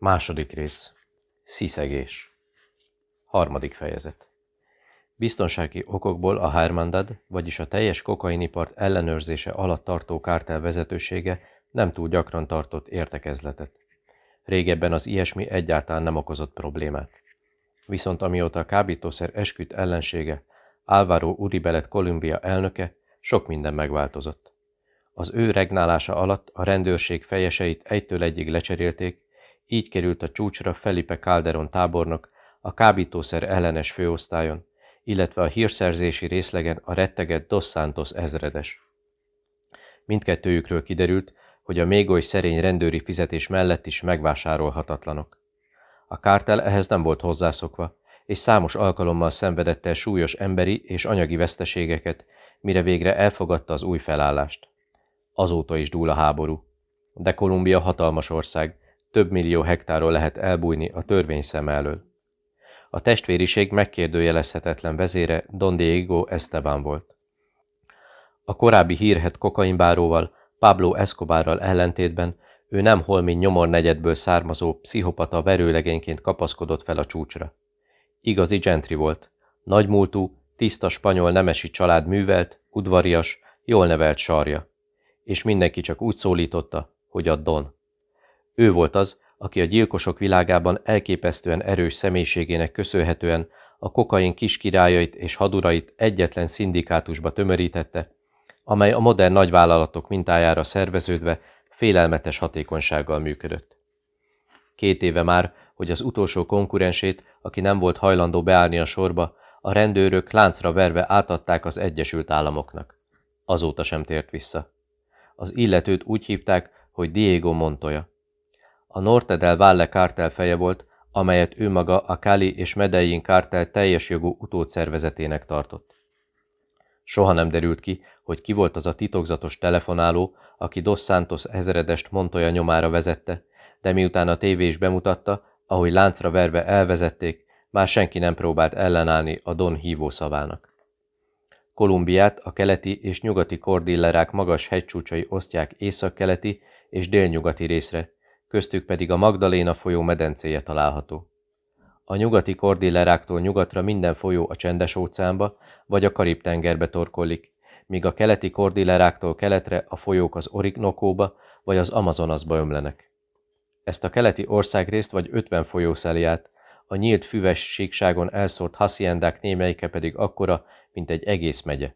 Második rész. Sziszegés. Harmadik fejezet. Biztonsági okokból a Hermandad, vagyis a teljes kokainipart ellenőrzése alatt tartó kártel vezetősége nem túl gyakran tartott értekezletet. Régebben az ilyesmi egyáltalán nem okozott problémát. Viszont amióta a kábítószer esküdt ellensége, Álvaro Uribe lett Kolumbia elnöke, sok minden megváltozott. Az ő regnálása alatt a rendőrség fejeseit egytől egyig lecserélték, így került a csúcsra Felipe Calderon tábornok, a kábítószer ellenes főosztályon, illetve a hírszerzési részlegen a rettegett Dos Santos ezredes. Mindkettőjükről kiderült, hogy a még oly szerény rendőri fizetés mellett is megvásárolhatatlanok. A kártel ehhez nem volt hozzászokva, és számos alkalommal szenvedett el súlyos emberi és anyagi veszteségeket, mire végre elfogadta az új felállást. Azóta is dúl a háború. De Kolumbia hatalmas ország, több millió hektáról lehet elbújni a törvény szem elől. A testvériség megkérdőjelezhetetlen vezére Don Diego Esteban volt. A korábbi hírhet kokainbáróval, Pablo Escobarral ellentétben ő nem holmi nyomor negyedből származó pszichopata verőlegényként kapaszkodott fel a csúcsra. Igazi gentri volt, nagymúltú, tiszta spanyol nemesi család művelt, udvarias, jól nevelt sarja. És mindenki csak úgy szólította, hogy a Don. Ő volt az, aki a gyilkosok világában elképesztően erős személyiségének köszönhetően a kokain kiskirályait és hadurait egyetlen szindikátusba tömörítette, amely a modern nagyvállalatok mintájára szerveződve félelmetes hatékonysággal működött. Két éve már, hogy az utolsó konkurensét, aki nem volt hajlandó beállni a sorba, a rendőrök láncra verve átadták az Egyesült Államoknak. Azóta sem tért vissza. Az illetőt úgy hívták, hogy Diego Montoya. A Norte del Valle kártel feje volt, amelyet ő maga a Cali és Medellin kártel teljes jogú utódszervezetének tartott. Soha nem derült ki, hogy ki volt az a titokzatos telefonáló, aki Dos Santos ezredest Montoya nyomára vezette, de miután a tévé is bemutatta, ahogy láncra verve elvezették, már senki nem próbált ellenállni a Don hívó szavának. Kolumbiát a keleti és nyugati kordillerák magas hegycsúcsai osztják északkeleti és délnyugati részre, köztük pedig a Magdaléna folyó medencéje található. A nyugati kordilleráktól nyugatra minden folyó a csendes óceánba vagy a Karib-tengerbe torkollik, míg a keleti kordilleráktól keletre a folyók az Oriknokóba vagy az Amazonasba ömlenek. Ezt a keleti országrészt vagy 50 folyó szeli át, a nyílt füves síkságon elszórt haciendák némelyike pedig akkora, mint egy egész megye.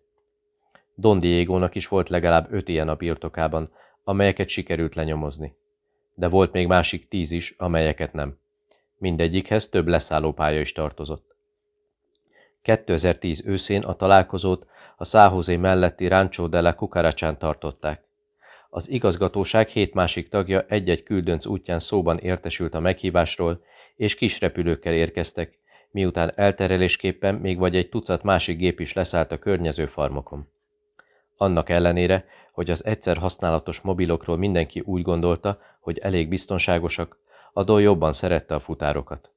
Don Diego-nak is volt legalább öt ilyen a birtokában, amelyeket sikerült lenyomozni de volt még másik tíz is, amelyeket nem. Mindegyikhez több leszállópálya is tartozott. 2010 őszén a találkozót a Száhozé melletti Rancho de la tartották. Az igazgatóság hét másik tagja egy-egy küldönc útján szóban értesült a meghívásról, és kis repülőkkel érkeztek, miután elterelésképpen még vagy egy tucat másik gép is leszállt a környező farmokon. Annak ellenére, hogy az egyszer használatos mobilokról mindenki úgy gondolta, hogy elég biztonságosak, Adó jobban szerette a futárokat.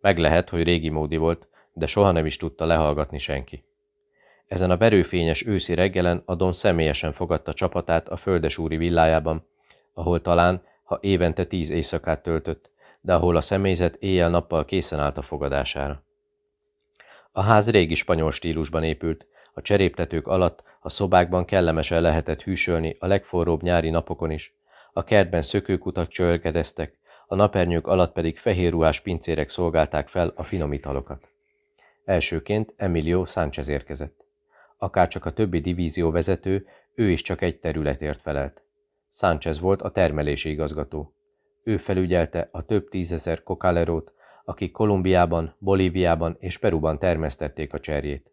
Meg lehet, hogy régi módi volt, de soha nem is tudta lehallgatni senki. Ezen a verőfényes őszi reggelen Adon személyesen fogadta csapatát a földesúri villájában, ahol talán, ha évente tíz éjszakát töltött, de ahol a személyzet éjjel-nappal készen állt a fogadására. A ház régi spanyol stílusban épült, a cseréptetők alatt a szobákban kellemesen lehetett hűsölni a legforróbb nyári napokon is, a kertben szökőkutak csörgedeztek, a napernyők alatt pedig fehérruhás pincérek szolgálták fel a finom italokat. Elsőként Emilio Sánchez érkezett. Akárcsak a többi divízió vezető, ő is csak egy területért felelt. Sánchez volt a termelési igazgató. Ő felügyelte a több tízezer kokalerót, akik Kolumbiában, Bolíviában és Peruban termesztették a cserjét.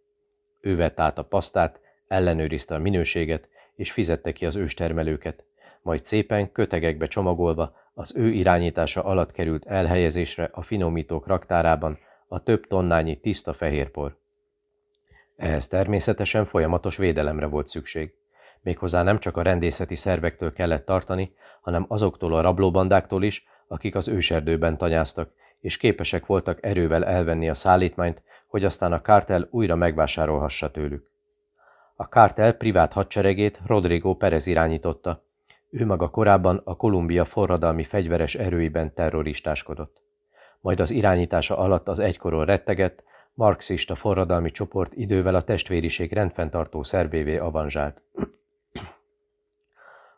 Ő vett át a pasztát, ellenőrizte a minőséget, és fizette ki az őstermelőket, majd szépen kötegekbe csomagolva az ő irányítása alatt került elhelyezésre a finomítók raktárában a több tonnányi tiszta fehérpor. Ehhez természetesen folyamatos védelemre volt szükség. Méghozzá nem csak a rendészeti szervektől kellett tartani, hanem azoktól a rablóbandáktól is, akik az őserdőben tanyáztak, és képesek voltak erővel elvenni a szállítmányt, hogy aztán a kártel újra megvásárolhassa tőlük. A kártel privát hadseregét Rodrigo Perez irányította, Ő maga korábban a Kolumbia forradalmi fegyveres erőiben terroristáskodott. Majd az irányítása alatt az egykoron rettegett, marxista forradalmi csoport idővel a testvériség rendfenntartó szervévé avanzsált.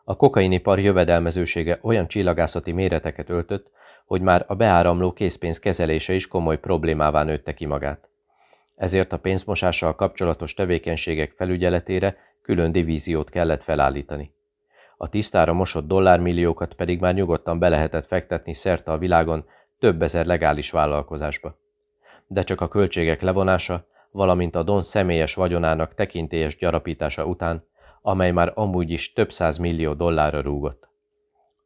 A kokainipar jövedelmezősége olyan csillagászati méreteket öltött, hogy már a beáramló készpénz kezelése is komoly problémává nőtte ki magát. Ezért a pénzmosással kapcsolatos tevékenységek felügyeletére külön divíziót kellett felállítani. A tisztára mosott dollármilliókat pedig már nyugodtan be lehetett fektetni szerte a világon több ezer legális vállalkozásba. De csak a költségek levonása, valamint a Don személyes vagyonának tekintélyes gyarapítása után, amely már amúgy is több száz millió dollárra rúgott.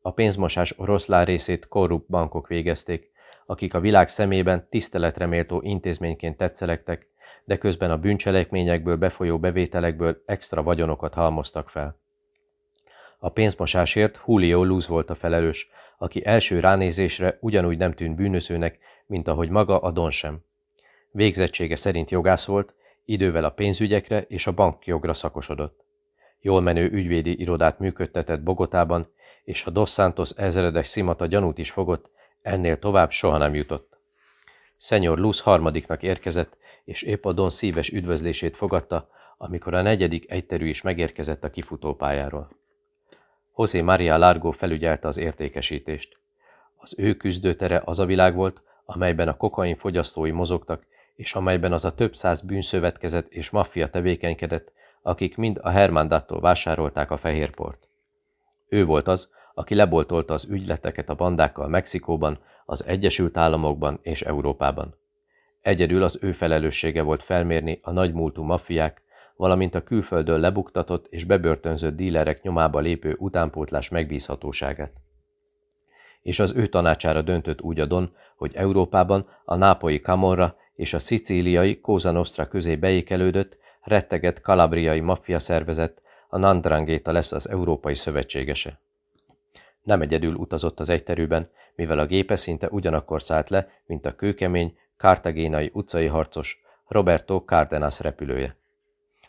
A pénzmosás oroszlán részét korrupt bankok végezték, akik a világ szemében tiszteletreméltó intézményként tetszelektek, de közben a bűncselekményekből befolyó bevételekből extra vagyonokat halmoztak fel. A pénzmosásért Julio Luz volt a felelős, aki első ránézésre ugyanúgy nem tűnt bűnözőnek, mint ahogy maga a Don sem. Végzettsége szerint jogász volt, idővel a pénzügyekre és a bankjogra szakosodott. Jól menő ügyvédi irodát működtetett Bogotában, és a Dos Santos ezredes szimata gyanút is fogott, ennél tovább soha nem jutott. Szenyor Luz harmadiknak érkezett, és épp a Don szíves üdvözlését fogadta, amikor a negyedik egyterű is megérkezett a kifutópályáról. José María Largo felügyelte az értékesítést. Az ő küzdőtere az a világ volt, amelyben a kokain fogyasztói mozogtak, és amelyben az a több száz bűnszövetkezet és maffia tevékenykedett, akik mind a Hermandattól vásárolták a fehérport. Ő volt az, aki leboltolta az ügyleteket a bandákkal Mexikóban, az Egyesült Államokban és Európában. Egyedül az ő felelőssége volt felmérni a nagymúltú maffiák, valamint a külföldön lebuktatott és bebörtönzött dílerek nyomába lépő utánpótlás megbízhatóságát. És az ő tanácsára döntött úgy a Don, hogy Európában a nápoi Camorra és a szicíliai Cosa Nostra közé beékelődött, retteget kalabriai maffia szervezet, a Nandrangéta lesz az európai szövetségese. Nem egyedül utazott az egyterűben, mivel a gépe szinte ugyanakkor szállt le, mint a kőkemény, kártagénai utcai harcos Roberto Cárdenas repülője.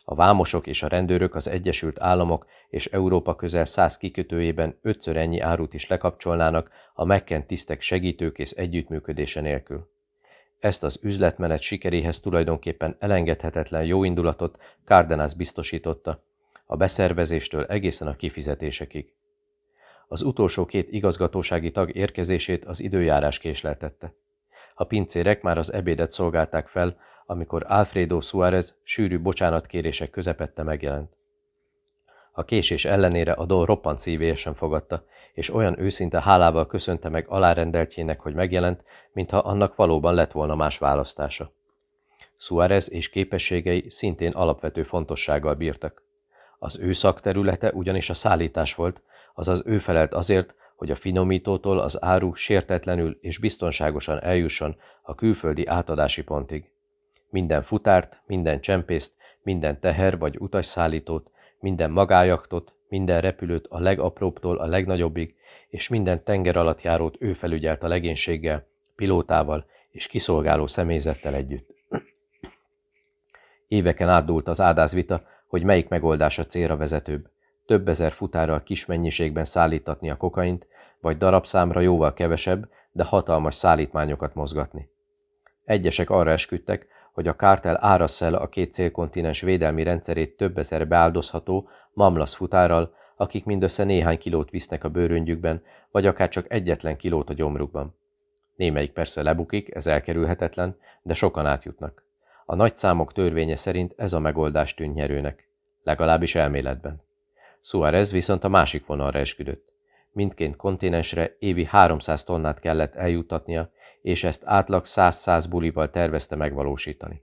A vámosok és a rendőrök az Egyesült Államok és Európa közel száz kikötőjében ötször ennyi árut is lekapcsolnának a megkent tisztek segítőkész együttműködése nélkül. Ezt az üzletmenet sikeréhez tulajdonképpen elengedhetetlen jóindulatot Cárdenas biztosította, a beszervezéstől egészen a kifizetésekig. Az utolsó két igazgatósági tag érkezését az időjárás késleltette. A pincérek már az ebédet szolgálták fel, amikor Alfredo Suárez sűrű bocsánatkérések közepette megjelent. A késés ellenére a Don roppant szívélyesen fogadta, és olyan őszinte hálával köszönte meg alárendeltjének, hogy megjelent, mintha annak valóban lett volna más választása. Suárez és képességei szintén alapvető fontossággal bírtak. Az ő szakterülete ugyanis a szállítás volt, azaz ő felelt azért, hogy a finomítótól az áru sértetlenül és biztonságosan eljusson a külföldi átadási pontig. Minden futárt, minden csempészt, minden teher vagy utasszállítót, minden magájaktot, minden repülőt a legapróbbtól a legnagyobbig, és minden tenger alatt járót ő felügyelt a legénységgel, pilótával és kiszolgáló személyzettel együtt. Éveken átdult az áldázvita, hogy melyik megoldás a célra vezetőbb. Több ezer futárral kis mennyiségben szállítatni a kokaint, vagy darabszámra jóval kevesebb, de hatalmas szállítmányokat mozgatni. Egyesek arra esküdtek, hogy a kártel árassza el a két célkontinens védelmi rendszerét több ezer beáldozható, mamlasz futárral, akik mindössze néhány kilót visznek a bőröngyükben, vagy akár csak egyetlen kilót a gyomrukban. Némelyik persze lebukik, ez elkerülhetetlen, de sokan átjutnak. A nagy számok törvénye szerint ez a megoldás tűnt nyerőnek, legalábbis elméletben. Suarez viszont a másik vonalra esküdött. Mindként kontinensre évi 300 tonnát kellett eljuttatnia, és ezt átlag 100-100 bulival tervezte megvalósítani.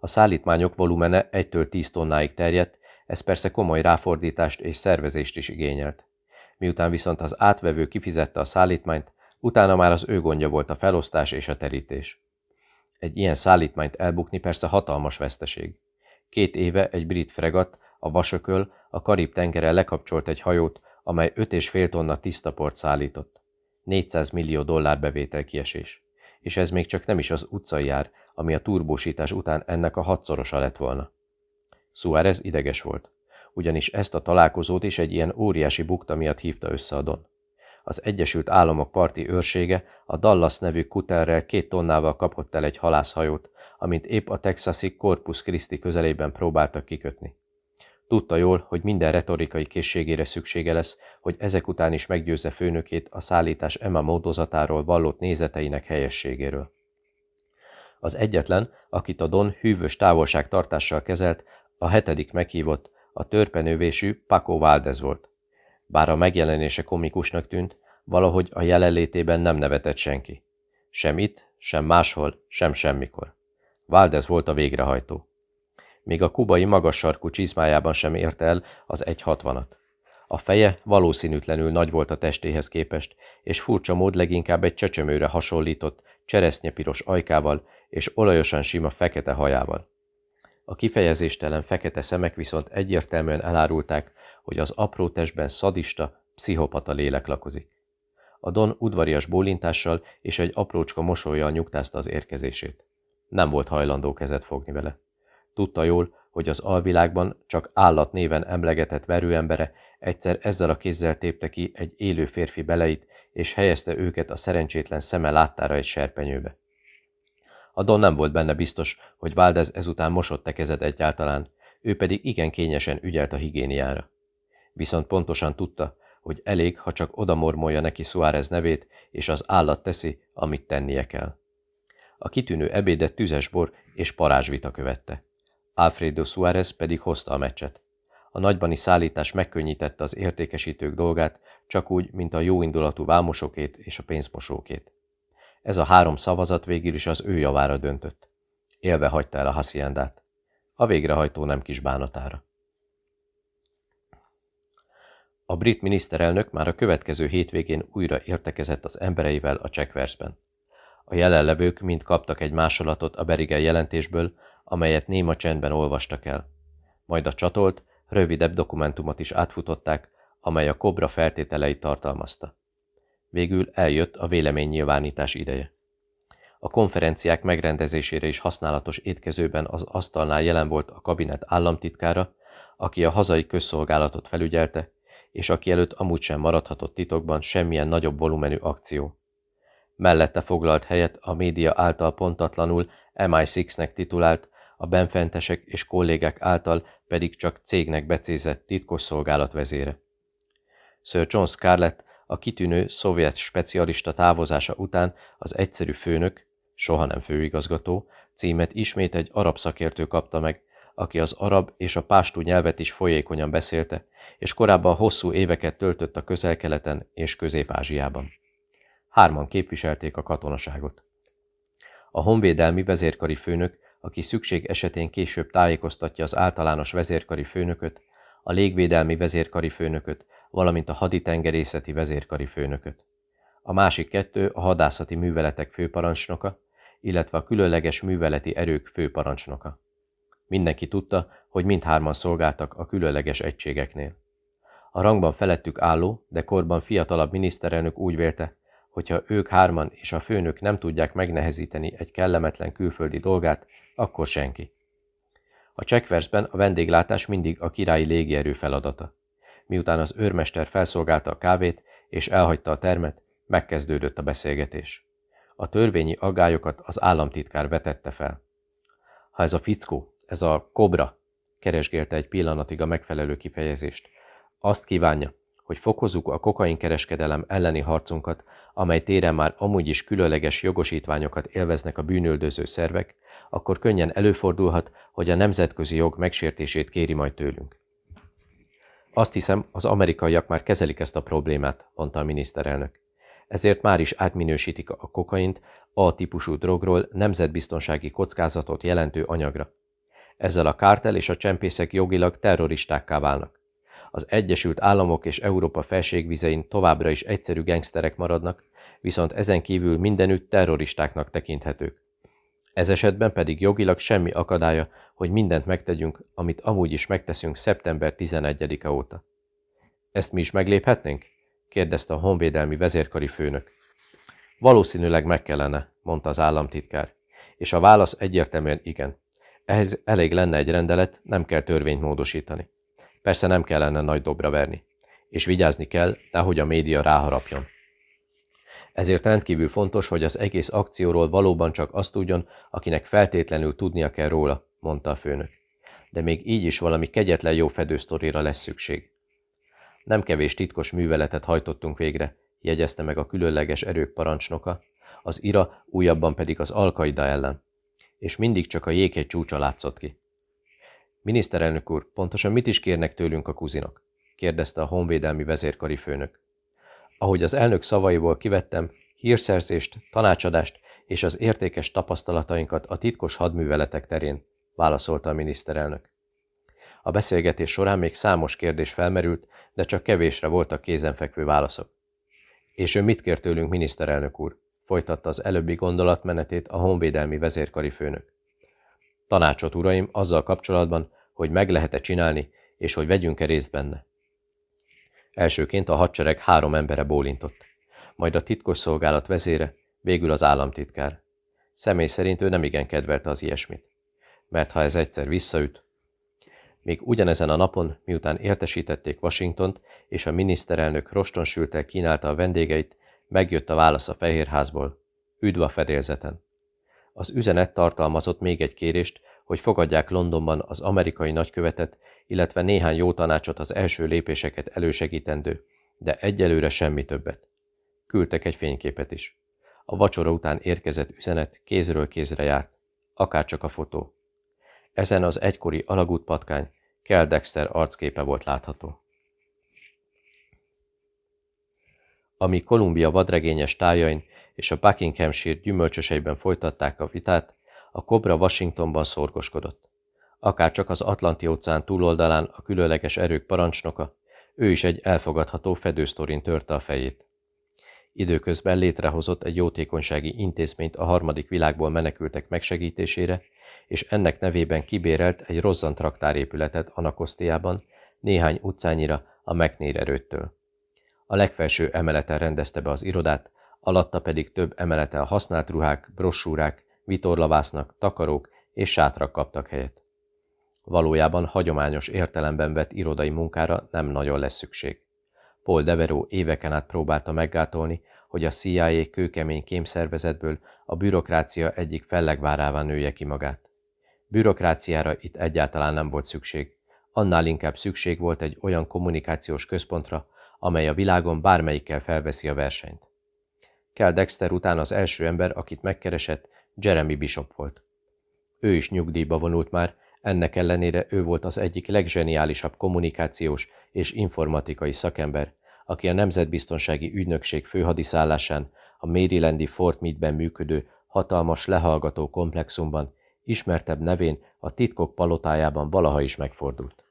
A szállítmányok volumene 1-től 10 tonnáig terjedt, ez persze komoly ráfordítást és szervezést is igényelt. Miután viszont az átvevő kifizette a szállítmányt, utána már az ő gondja volt a felosztás és a terítés. Egy ilyen szállítmányt elbukni persze hatalmas veszteség. Két éve egy brit fregat, a Vasököl, a Karib-tengeren lekapcsolt egy hajót, amely 5,5 tonna tiszta port szállított. 400 millió dollár bevétel kiesés. És ez még csak nem is az utcai jár, ami a turbósítás után ennek a hatszorosa lett volna. Suárez ideges volt. ugyanis ezt a találkozót is egy ilyen óriási bukta miatt hívta össze a Don. Az Egyesült Államok parti őrsége a Dallas nevű kuterrel két tonnával kapott el egy halászhajót, amint épp a texasi Corpus Christi közelében próbáltak kikötni. Tudta jól, hogy minden retorikai készségére szüksége lesz, hogy ezek után is meggyőzze főnökét a szállítás Emma módozatáról vallott nézeteinek helyességéről. Az egyetlen, akit a Don hűvös távolságtartással kezelt, a hetedik meghívott, a törpenővésű Paco Valdez volt. Bár a megjelenése komikusnak tűnt, valahogy a jelenlétében nem nevetett senki. Sem itt, sem máshol, sem semmikor. Valdez volt a végrehajtó. Még a kubai magas sarkú csizmájában sem ért el az 1.60-at. A feje valószínűtlenül nagy volt a testéhez képest, és furcsa mód leginkább egy csecsemőre hasonlított, cseresznyepiros ajkával és olajosan sima fekete hajával. A kifejezéstelen fekete szemek viszont egyértelműen elárulták, hogy az apró testben szadista, pszichopata lélek lakozik. A Don udvarias bólintással és egy aprócska mosolyjal nyugtázta az érkezését. Nem volt hajlandó kezet fogni vele. Tudta jól, hogy az alvilágban csak állat néven emlegetett verőembere egyszer ezzel a kézzel tépte ki egy élő férfi beleit, és helyezte őket a szerencsétlen szeme láttára egy serpenyőbe. A Don nem volt benne biztos, hogy Valdez ezután mosott-e kezet egyáltalán, ő pedig igen kényesen ügyelt a higiéniára. Viszont pontosan tudta, hogy elég, ha csak odamormolja neki Suárez nevét, és az állat teszi, amit tennie kell. A kitűnő ebédet tüzes bor és parázsvita követte. Alfredo Suárez pedig hozta a meccset. A nagybani szállítás megkönnyítette az értékesítők dolgát, csak úgy, mint a jóindulatú vámosokét és a pénzmosókét. Ez a három szavazat végül is az ő javára döntött. Élve hagyta el a hasziendát. A végrehajtó nem kis bánatára. A brit miniszterelnök már a következő hétvégén újra értekezett az embereivel a Checkversben. A jelenlevők mind kaptak egy másolatot a Berigel jelentésből, amelyet néma csendben olvastak el. Majd a csatolt, rövidebb dokumentumot is átfutották, amely a kobra feltételeit tartalmazta. Végül eljött a véleménynyilvánítás ideje. A konferenciák megrendezésére is használatos étkezőben az asztalnál jelen volt a kabinet államtitkára, aki a hazai közszolgálatot felügyelte, és aki előtt amúgy sem maradhatott titokban semmilyen nagyobb volumenű akció. Mellette foglalt helyet a média által pontatlanul MI6-nek titulált, a benfentesek és kollégák által pedig csak cégnek becézett titkosszolgálat vezére. Sir John Scarlett a kitűnő szovjet specialista távozása után az egyszerű főnök, soha nem főigazgató, címet ismét egy arab szakértő kapta meg, aki az arab és a pástú nyelvet is folyékonyan beszélte, és korábban hosszú éveket töltött a közel-keleten és közép-ázsiában. Hárman képviselték a katonaságot. A honvédelmi vezérkari főnök, aki szükség esetén később tájékoztatja az általános vezérkari főnököt, a légvédelmi vezérkari főnököt, valamint a haditengerészeti vezérkari főnököt. A másik kettő a hadászati műveletek főparancsnoka, illetve a különleges műveleti erők főparancsnoka. Mindenki tudta, hogy mindhárman szolgáltak a különleges egységeknél. A rangban felettük álló, de korban fiatalabb miniszterelnök úgy vélte, hogyha ők hárman és a főnök nem tudják megnehezíteni egy kellemetlen külföldi dolgát, akkor senki. A csekversben a vendéglátás mindig a királyi légierő feladata. Miután az őrmester felszolgálta a kávét és elhagyta a termet, megkezdődött a beszélgetés. A törvényi aggályokat az államtitkár vetette fel. Ha ez a fickó, ez a kobra, keresgélte egy pillanatig a megfelelő kifejezést, azt kívánja, hogy fokozzuk a kokainkereskedelem elleni harcunkat, amely téren már amúgy is különleges jogosítványokat élveznek a bűnöldöző szervek, akkor könnyen előfordulhat, hogy a nemzetközi jog megsértését kéri majd tőlünk. Azt hiszem, az amerikaiak már kezelik ezt a problémát, mondta a miniszterelnök. Ezért már is átminősítik a kokaint A-típusú drogról nemzetbiztonsági kockázatot jelentő anyagra. Ezzel a kártel és a csempészek jogilag terroristákká válnak. Az Egyesült Államok és Európa felségvizein továbbra is egyszerű gengszterek maradnak, viszont ezen kívül mindenütt terroristáknak tekinthetők. Ez esetben pedig jogilag semmi akadálya, hogy mindent megtegyünk, amit amúgy is megteszünk szeptember 11-e óta. Ezt mi is megléphetnénk? kérdezte a honvédelmi vezérkari főnök. Valószínűleg meg kellene, mondta az államtitkár, és a válasz egyértelműen igen. Ehhez elég lenne egy rendelet, nem kell törvényt módosítani. Persze nem kellene nagy dobra verni. És vigyázni kell, nehogy a média ráharapjon. Ezért rendkívül fontos, hogy az egész akcióról valóban csak azt tudjon, akinek feltétlenül tudnia kell róla, mondta a főnök. De még így is valami kegyetlen jó fedősztorira lesz szükség. Nem kevés titkos műveletet hajtottunk végre, jegyezte meg a különleges erők parancsnoka, az ira újabban pedig az alkaida ellen. És mindig csak a jéghegy csúcsa látszott ki. Miniszterelnök úr, pontosan mit is kérnek tőlünk a kuzinok? kérdezte a honvédelmi vezérkari főnök. Ahogy az elnök szavaiból kivettem, hírszerzést, tanácsadást és az értékes tapasztalatainkat a titkos hadműveletek terén, válaszolta a miniszterelnök. A beszélgetés során még számos kérdés felmerült, de csak kevésre voltak kézenfekvő válaszok. És ő mit kér tőlünk, miniszterelnök úr? folytatta az előbbi gondolatmenetét a honvédelmi vezérkari főnök. Tanácsot, uraim, azzal kapcsolatban, hogy meg lehet-e csinálni, és hogy vegyünk-e részt benne. Elsőként a hadsereg három embere bólintott, majd a titkos szolgálat vezére, végül az államtitkár. Személy szerint ő nem igen kedvelte az ilyesmit, mert ha ez egyszer visszaüt, még ugyanezen a napon, miután értesítették Washingtont, és a miniszterelnök rostonsültel kínálta a vendégeit, megjött a válasz a Fehérházból. Üdv a fedélzeten! Az üzenet tartalmazott még egy kérést, hogy fogadják Londonban az amerikai nagykövetet, illetve néhány jó tanácsot az első lépéseket elősegítendő, de egyelőre semmi többet. Küldtek egy fényképet is. A vacsora után érkezett üzenet kézről kézre járt, akárcsak a fotó. Ezen az egykori alagútpatkány Kell Dexter arcképe volt látható. Ami Kolumbia vadregényes tájain és a Buckinghamshire gyümölcsöseiben folytatták a vitát, a kobra Washingtonban szorgoskodott. Akár csak az Atlanti-óceán túloldalán a különleges erők parancsnoka, ő is egy elfogadható fedősztorin törte a fejét. Időközben létrehozott egy jótékonysági intézményt a harmadik világból menekültek megsegítésére, és ennek nevében kibérelt egy rozzant raktárépületet Anakosztiában, néhány utcányira a McNair erőttől. A legfelső emeleten rendezte be az irodát, alatta pedig több emeleten használt ruhák, brossúrák, vitorlavásznak, takarók és sátrak kaptak helyet. Valójában hagyományos értelemben vett irodai munkára nem nagyon lesz szükség. Paul Deveró éveken át próbálta meggátolni, hogy a CIA kőkemény kémszervezetből a bürokrácia egyik fellegvárává nője ki magát. Bürokráciára itt egyáltalán nem volt szükség. Annál inkább szükség volt egy olyan kommunikációs központra, amely a világon bármelyikkel felveszi a versenyt. Kell Dexter után az első ember, akit megkeresett, Jeremy Bishop volt. Ő is nyugdíjba vonult már, ennek ellenére ő volt az egyik legzseniálisabb kommunikációs és informatikai szakember, aki a Nemzetbiztonsági Ügynökség főhadiszállásán, a Marylandi Fort Meade-ben működő hatalmas lehallgató komplexumban ismertebb nevén a titkok palotájában valaha is megfordult.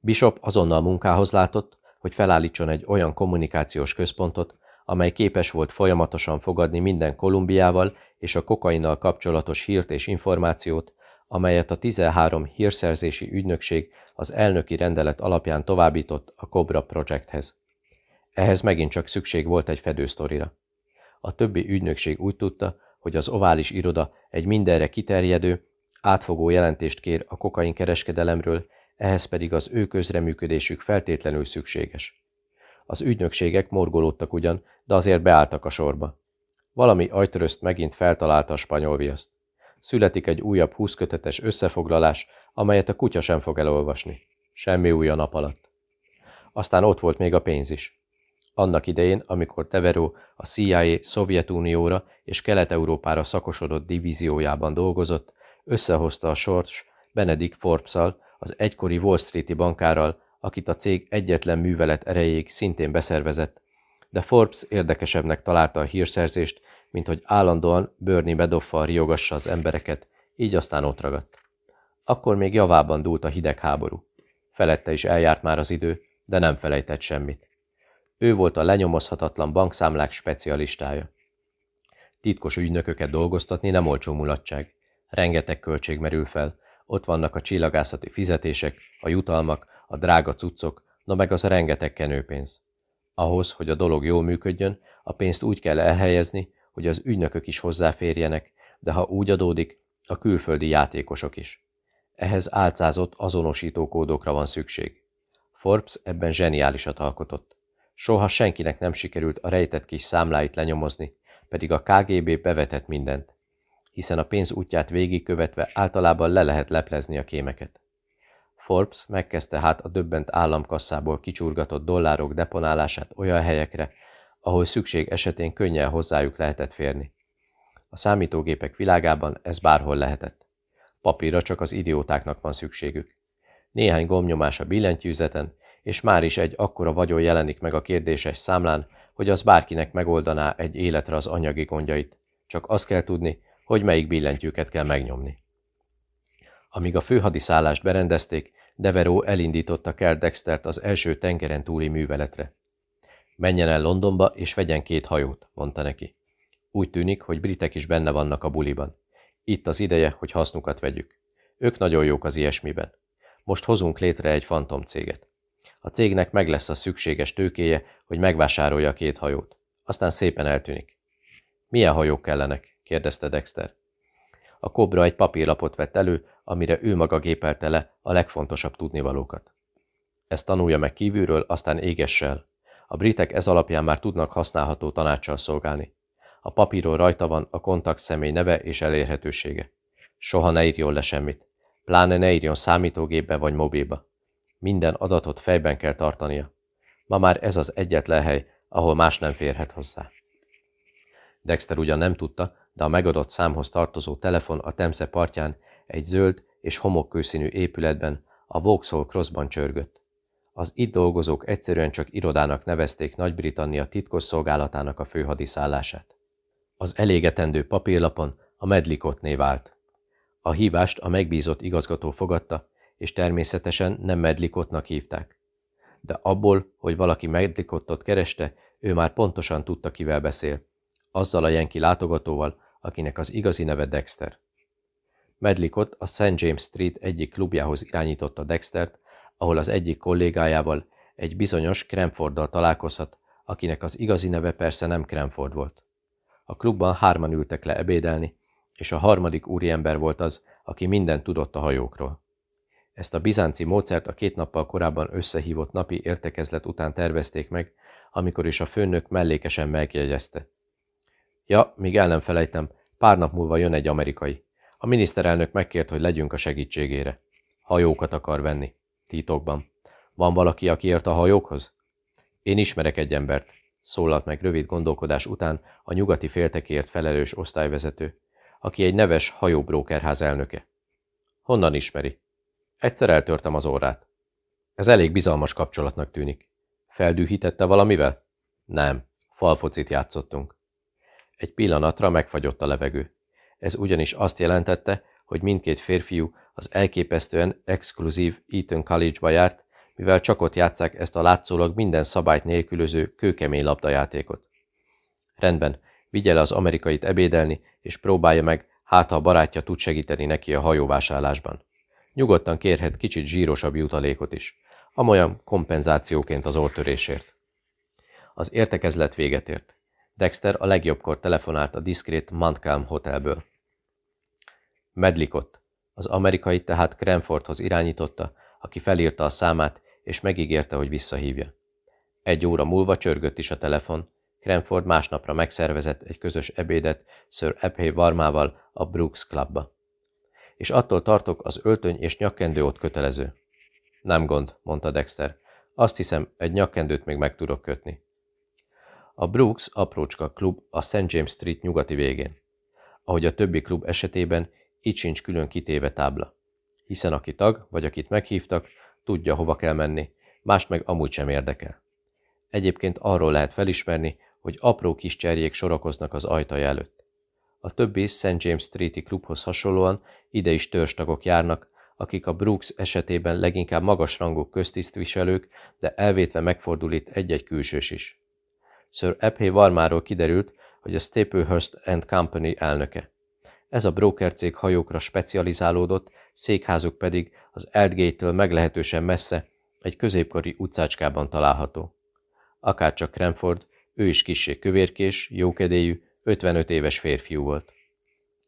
Bishop azonnal munkához látott, hogy felállítson egy olyan kommunikációs központot, amely képes volt folyamatosan fogadni minden Kolumbiával és a kokainnal kapcsolatos hírt és információt, amelyet a 13 hírszerzési ügynökség az elnöki rendelet alapján továbbított a Cobra projekthez. Ehhez megint csak szükség volt egy fedősztorira. A többi ügynökség úgy tudta, hogy az ovális iroda egy mindenre kiterjedő, átfogó jelentést kér a kokain kereskedelemről, ehhez pedig az ő közreműködésük feltétlenül szükséges. Az ügynökségek morgolódtak ugyan, de azért beálltak a sorba. Valami ajtörözt megint feltalálta a spanyol viaszt. Születik egy újabb húszkötetes összefoglalás, amelyet a kutya sem fog elolvasni. Semmi új a nap alatt. Aztán ott volt még a pénz is. Annak idején, amikor Tevero a CIA Szovjetunióra és Kelet-Európára szakosodott divíziójában dolgozott, összehozta a sors Benedict forbes az egykori Wall Streeti bankárral, akit a cég egyetlen művelet erejéig szintén beszervezett, de Forbes érdekesebbnek találta a hírszerzést, mint hogy állandóan Bernie Madoffal riogassa az embereket, így aztán ott ragadt. Akkor még javában dúlt a hidegháború. Felette is eljárt már az idő, de nem felejtett semmit. Ő volt a lenyomozhatatlan bankszámlák specialistája. Titkos ügynököket dolgoztatni nem olcsó mulatság. Rengeteg költség merül fel. Ott vannak a csillagászati fizetések, a jutalmak, a drága cuccok, na meg az a rengeteg kenőpénz. Ahhoz, hogy a dolog jól működjön, a pénzt úgy kell elhelyezni, hogy az ügynökök is hozzáférjenek, de ha úgy adódik, a külföldi játékosok is. Ehhez álcázott azonosítókódokra van szükség. Forbes ebben zseniálisat alkotott. Soha senkinek nem sikerült a rejtett kis számláit lenyomozni, pedig a KGB bevetett mindent, hiszen a pénz útját végigkövetve általában le lehet leplezni a kémeket. Forbes megkezdte hát a döbbent államkasszából kicsurgatott dollárok deponálását olyan helyekre, ahol szükség esetén könnyen hozzájuk lehetett férni. A számítógépek világában ez bárhol lehetett. Papírra csak az idiótáknak van szükségük. Néhány gombnyomás a billentyűzeten, és már is egy akkora vagyon jelenik meg a kérdéses számlán, hogy az bárkinek megoldaná egy életre az anyagi gondjait. Csak azt kell tudni, hogy melyik billentyűket kell megnyomni. Amíg a főhadiszállást berendezték, Deveró elindította kell Dextert az első tengeren túli műveletre. Menjen el Londonba, és vegyen két hajót, mondta neki. Úgy tűnik, hogy britek is benne vannak a buliban. Itt az ideje, hogy hasznukat vegyük. Ők nagyon jók az ilyesmiben. Most hozunk létre egy fantomcéget. A cégnek meg lesz a szükséges tőkéje, hogy megvásárolja a két hajót. Aztán szépen eltűnik. Milyen hajók kellenek? kérdezte Dexter. A kobra egy papírlapot vett elő, amire ő maga gépelte le a legfontosabb tudnivalókat. Ezt tanulja meg kívülről, aztán égessel. A britek ez alapján már tudnak használható tanácssal szolgálni. A papíron rajta van a kontakt személy neve és elérhetősége. Soha ne írjon le semmit. Pláne ne írjon számítógépbe vagy mobilba. Minden adatot fejben kell tartania. Ma már ez az egyetlen hely, ahol más nem férhet hozzá. Dexter ugyan nem tudta, de a megadott számhoz tartozó telefon a Temze partján egy zöld és homokkőszínű épületben, a Vauxhall Crossban csörgött. Az itt dolgozók egyszerűen csak irodának nevezték Nagy-Britannia titkos szolgálatának a főhadiszállását. Az elégetendő papírlapon a Medlicott név állt. A hívást a megbízott igazgató fogadta, és természetesen nem Medlicottnak hívták. De abból, hogy valaki Medlicottot kereste, ő már pontosan tudta, kivel beszél. Azzal a jenki látogatóval, akinek az igazi neve Dexter. Medlicott a St. James Street egyik klubjához irányította Dextert, ahol az egyik kollégájával, egy bizonyos Cranforddal találkozhat, akinek az igazi neve persze nem Cranford volt. A klubban hárman ültek le ebédelni, és a harmadik úriember volt az, aki mindent tudott a hajókról. Ezt a bizánci módszert a két nappal korábban összehívott napi értekezlet után tervezték meg, amikor is a főnök mellékesen megjegyezte. Ja, míg el nem felejtem, pár nap múlva jön egy amerikai. A miniszterelnök megkért, hogy legyünk a segítségére. Hajókat akar venni. Titokban. Van valaki, aki ért a hajókhoz? Én ismerek egy embert, szólalt meg rövid gondolkodás után a nyugati féltekért felelős osztályvezető, aki egy neves hajóbrókerház elnöke. Honnan ismeri? Egyszer eltörtem az órát. Ez elég bizalmas kapcsolatnak tűnik. Feldűhítette valamivel? Nem. Falfocit játszottunk. Egy pillanatra megfagyott a levegő. Ez ugyanis azt jelentette, hogy mindkét férfiú az elképesztően exkluzív Eton College-ba járt, mivel csak ott játszák ezt a látszólag minden szabályt nélkülöző kőkemény labdajátékot. Rendben, vigye le az amerikait ebédelni, és próbálja meg, hát a barátja tud segíteni neki a hajóvásárlásban. Nyugodtan kérhet kicsit zsírosabb jutalékot is, amolyan kompenzációként az ortörésért. Az értekezlet véget ért. Dexter a legjobbkor telefonált a diszkrét Montcalm hotelből. Medlikott, az amerikai tehát Cranfordhoz irányította, aki felírta a számát, és megígérte, hogy visszahívja. Egy óra múlva csörgött is a telefon, Cranford másnapra megszervezett egy közös ebédet Sir Ephey Varmával a Brooks Clubba. És attól tartok, az öltöny és nyakkendő ott kötelező. Nem gond, mondta Dexter. Azt hiszem, egy nyakkendőt még meg tudok kötni. A Brooks aprócska klub a St. James Street nyugati végén. Ahogy a többi klub esetében, így sincs külön kitéve tábla. Hiszen aki tag, vagy akit meghívtak, tudja, hova kell menni, mást meg amúgy sem érdekel. Egyébként arról lehet felismerni, hogy apró kis cserjék sorakoznak az ajtaj előtt. A többi St. James Street-i klubhoz hasonlóan ide is törstagok járnak, akik a Brooks esetében leginkább magasrangú köztisztviselők, de elvétve megfordul itt egy-egy külsős is. Sir Ephé Varmáról kiderült, hogy a Staplehurst and Company elnöke. Ez a brokercég hajókra specializálódott, székházuk pedig az Eldgate-től meglehetősen messze, egy középkori utcácskában található. Akárcsak Cranford, ő is kissé kövérkés, jókedélyű, 55 éves férfiú volt.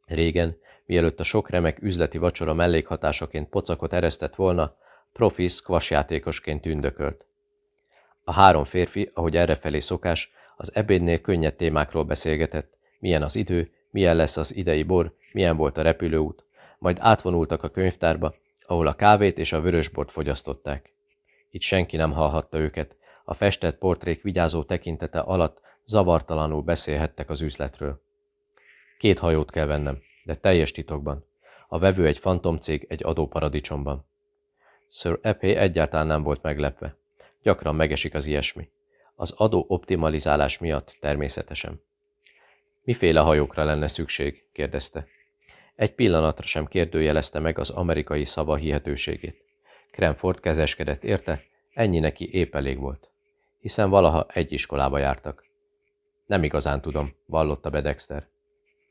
Régen, mielőtt a sok remek üzleti vacsora mellékhatásaként pocakot eresztett volna, profi squash játékosként tündökölt. A három férfi, ahogy errefelé szokás, az ebédnél könnyed témákról beszélgetett, milyen az idő, milyen lesz az idei bor, milyen volt a repülőút, majd átvonultak a könyvtárba, ahol a kávét és a vörösbort fogyasztották. Itt senki nem hallhatta őket, a festett portrék vigyázó tekintete alatt zavartalanul beszélhettek az üzletről. Két hajót kell vennem, de teljes titokban. A vevő egy fantomcég egy adóparadicsomban. Sir Epé egyáltalán nem volt meglepve. Gyakran megesik az ilyesmi. Az adó optimalizálás miatt természetesen. Miféle hajókra lenne szükség? kérdezte. Egy pillanatra sem kérdőjelezte meg az amerikai szava hihetőségét. Cranford kezeskedett érte, ennyi neki épp elég volt. Hiszen valaha egy iskolába jártak. Nem igazán tudom, vallotta be Dexter.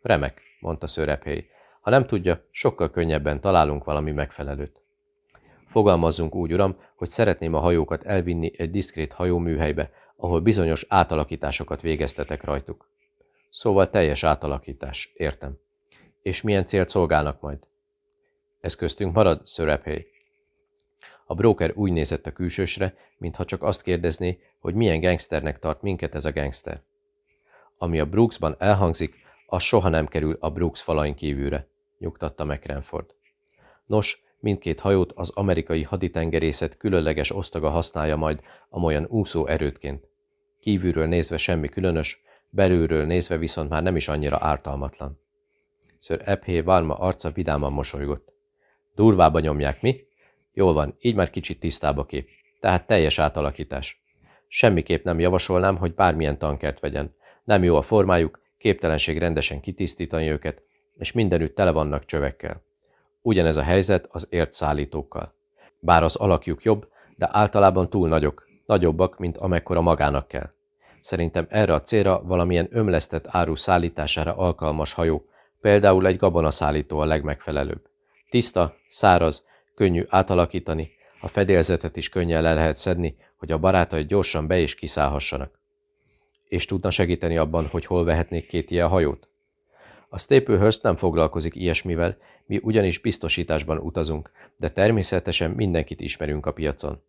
Remek, mondta Szörephely. Ha nem tudja, sokkal könnyebben találunk valami megfelelőt. Fogalmazzunk úgy, uram, hogy szeretném a hajókat elvinni egy diszkrét hajóműhelybe, ahol bizonyos átalakításokat végeztetek rajtuk. Szóval teljes átalakítás, értem. És milyen célt szolgálnak majd? Ez köztünk marad, Szörephely. A broker úgy nézett a külsősre, mintha csak azt kérdezné, hogy milyen gangsternek tart minket ez a gangster. Ami a Brooksban elhangzik, az soha nem kerül a Brooks falain kívülre, nyugtatta meg Cranford. Nos, mindkét hajót az amerikai haditengerészet különleges osztaga használja majd amolyan úszó erőtként. Kívülről nézve semmi különös, belülről nézve viszont már nem is annyira ártalmatlan. Sir Ephé Varma arca vidáman mosolygott. Durvába nyomják, mi? Jól van, így már kicsit tisztább a kép. Tehát teljes átalakítás. Semmiképp nem javasolnám, hogy bármilyen tankert vegyen. Nem jó a formájuk, képtelenség rendesen kitisztítani őket, és mindenütt tele vannak csövekkel. Ugyanez a helyzet az ért szállítókkal. Bár az alakjuk jobb, de általában túl nagyok, nagyobbak, mint amekkora magának kell. Szerintem erre a célra valamilyen ömlesztett áru szállítására alkalmas hajó, például egy gabonaszállító a legmegfelelőbb. Tiszta, száraz, könnyű átalakítani, a fedélzetet is könnyen le lehet szedni, hogy a barátai gyorsan be és kiszállhassanak. És tudna segíteni abban, hogy hol vehetnék két ilyen hajót? A Staplehurst nem foglalkozik ilyesmivel, mi ugyanis biztosításban utazunk, de természetesen mindenkit ismerünk a piacon.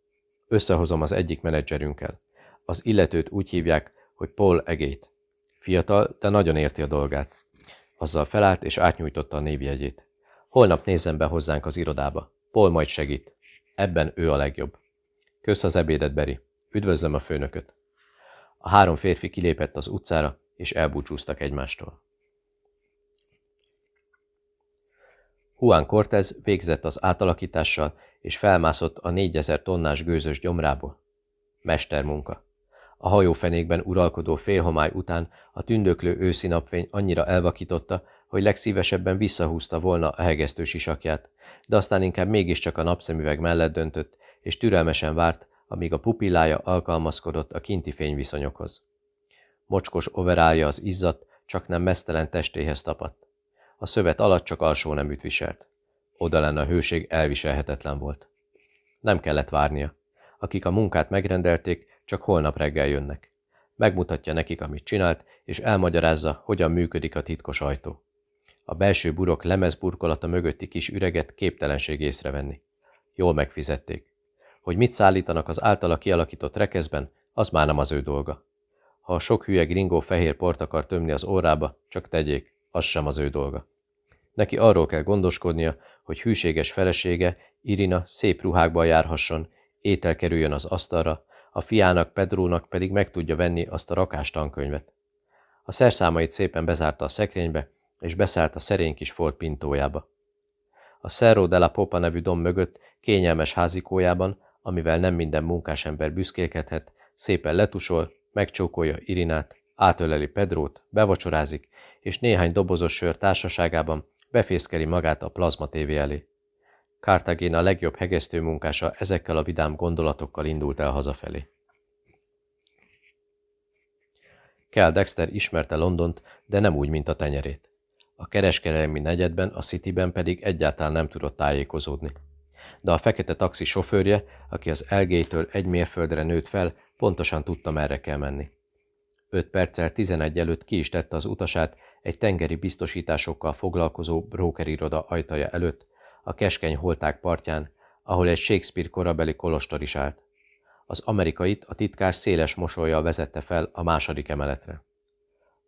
Összehozom az egyik menedzserünkkel. Az illetőt úgy hívják, hogy Paul Egét. Fiatal, de nagyon érti a dolgát. Azzal felállt és átnyújtotta a névjegyét. Holnap nézzen be hozzánk az irodába. Paul majd segít. Ebben ő a legjobb. Kösz az ebédet, Beri. Üdvözlöm a főnököt. A három férfi kilépett az utcára, és elbúcsúztak egymástól. Juan Cortez végzett az átalakítással, és felmászott a négyezer tonnás gőzös gyomrából. Mestermunka. A hajófenékben uralkodó félhomály után a tündöklő őszi napfény annyira elvakította, hogy legszívesebben visszahúzta volna a hegesztő sisakját, de aztán inkább mégiscsak a napszemüveg mellett döntött, és türelmesen várt, amíg a pupillája alkalmazkodott a kinti fényviszonyokhoz. Mocskos overálja az izzat, csak nem mesztelen testéhez tapadt. A szövet alatt csak alsó neműt viselt. Oda lenne a hőség elviselhetetlen volt. Nem kellett várnia. Akik a munkát megrendelték, csak holnap reggel jönnek. Megmutatja nekik, amit csinált, és elmagyarázza, hogyan működik a titkos ajtó. A belső burok lemezburkolata mögötti kis üreget képtelenség észrevenni. Jól megfizették. Hogy mit szállítanak az általa kialakított rekeszben, az már nem az ő dolga. Ha a sok hülye gringó fehér port akar tömni az órába, csak tegyék, az sem az ő dolga. Neki arról kell gondoskodnia, hogy hűséges felesége, Irina szép ruhákban járhasson, étel kerüljön az asztalra, a fiának, Pedrónak pedig meg tudja venni azt a rakás tankönyvet. A szerszámait szépen bezárta a szekrénybe, és beszállt a szerény kis Ford pintójába. A Cerro de la Popa nevű dom mögött, kényelmes házikójában, amivel nem minden munkás ember büszkélkedhet, szépen letusol, megcsókolja Irinát, átöleli Pedrót, bevacsorázik, és néhány dobozos sör társaságában befészkeli magát a plazma tévé elé. Cartagena a legjobb hegesztő munkása ezekkel a vidám gondolatokkal indult el hazafelé. Kell Dexter ismerte Londont, de nem úgy, mint a tenyerét. A kereskedelmi negyedben, a Cityben pedig egyáltalán nem tudott tájékozódni. De a fekete taxi sofőrje, aki az LG-től egy mérföldre nőtt fel, pontosan tudta, merre kell menni. Öt perccel tizenegy előtt ki is tette az utasát egy tengeri biztosításokkal foglalkozó brókeriroda ajtaja előtt, a keskeny holták partján, ahol egy Shakespeare korabeli kolostor is állt. Az amerikait a titkár széles mosolyjal vezette fel a második emeletre.